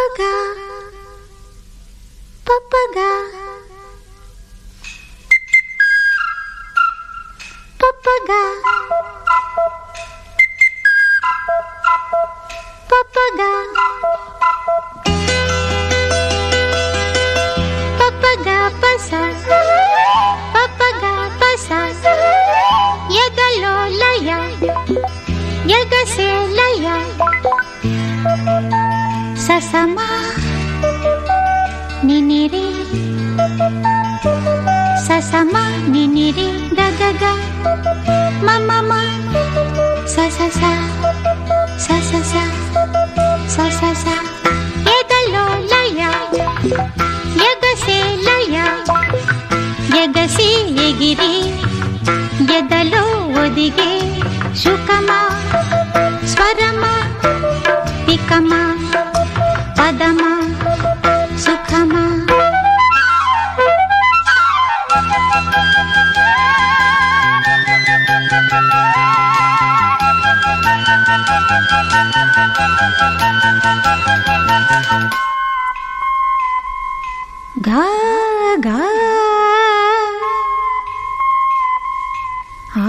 Papaga. Papaga. Papaga. Papaga. Papaga pasa. Papaga pasa. Yagalo laya. ಸಸಮ ನಿನಿರಿ ಸಸಮ ನಿನಿರಿ ಗಗಗ ಗ ಗ ಮಮ ಮ ಸ ಸ ಸ ಸ ಸ ಎದಲೋ ಲಯ ಯಗಸೆ ಲಯ ಯಗಸಿ ಎಗಿರಿ ಎದಲೋ ಒದಿಗೆ ಶುಕಮ ಸ್ವರಮ ಪಿಕಮ పదమా సుఖమా గా గా ఆ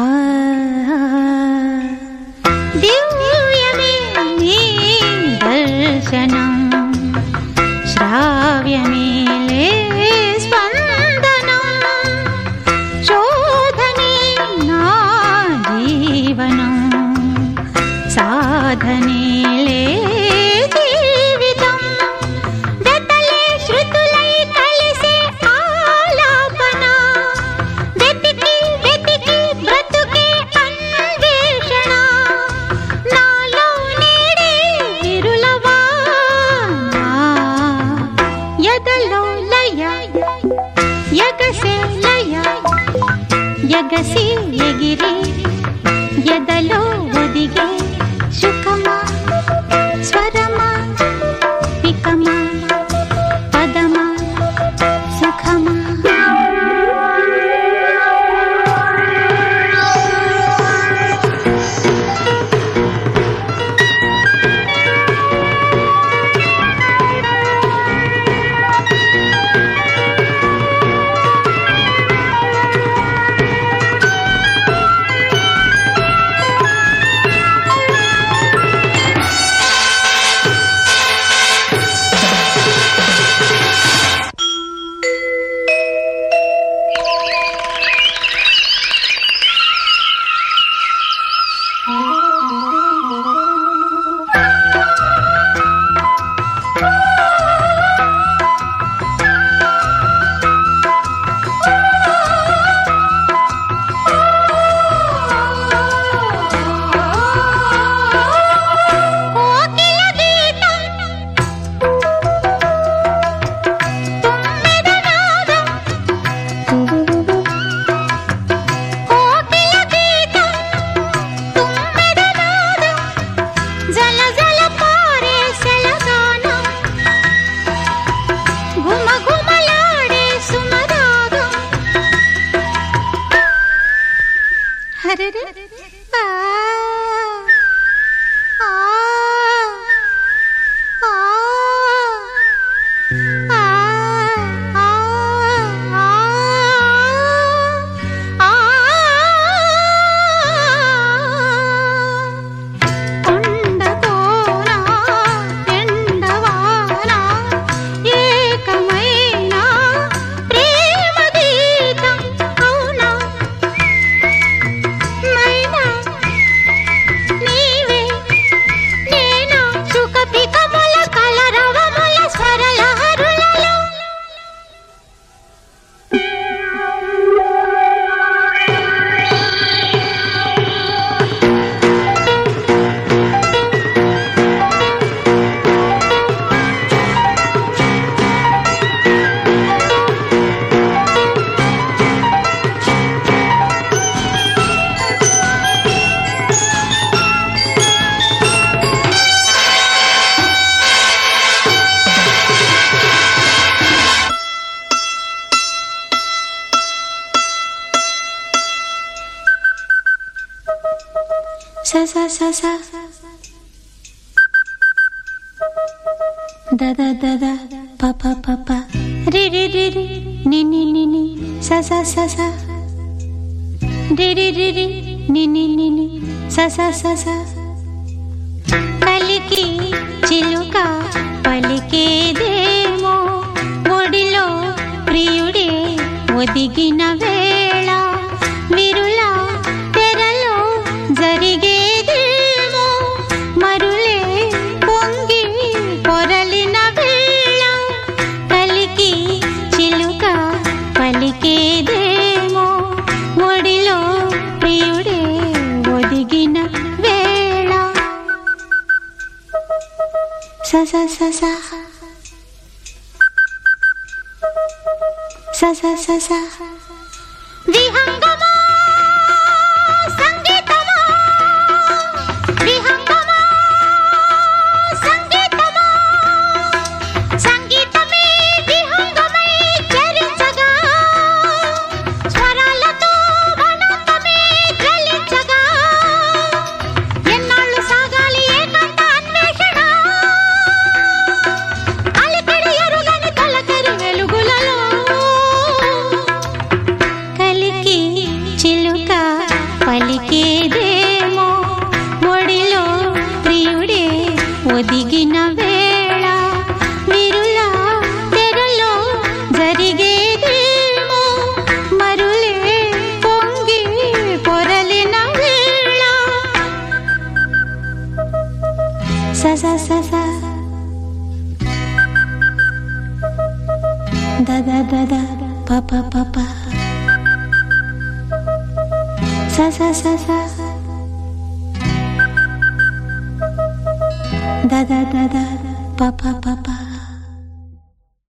यज्ञ यज्ञगिरि はれれわあ sa sa sa sa da da da da pa pa pa pa ri ri ri ri ni ni ni ni sa sa sa sa ri ri ri ri ni ni ni ni sa sa sa sa పలికి చిలుక పలికేదేమో ఒడిలో ప్రియుడే ఒదిగినవే 沙沙沙沙，沙沙沙沙，The。Da pa pa pa pa. Sa sa sa sa. Da da da da pa pa pa pa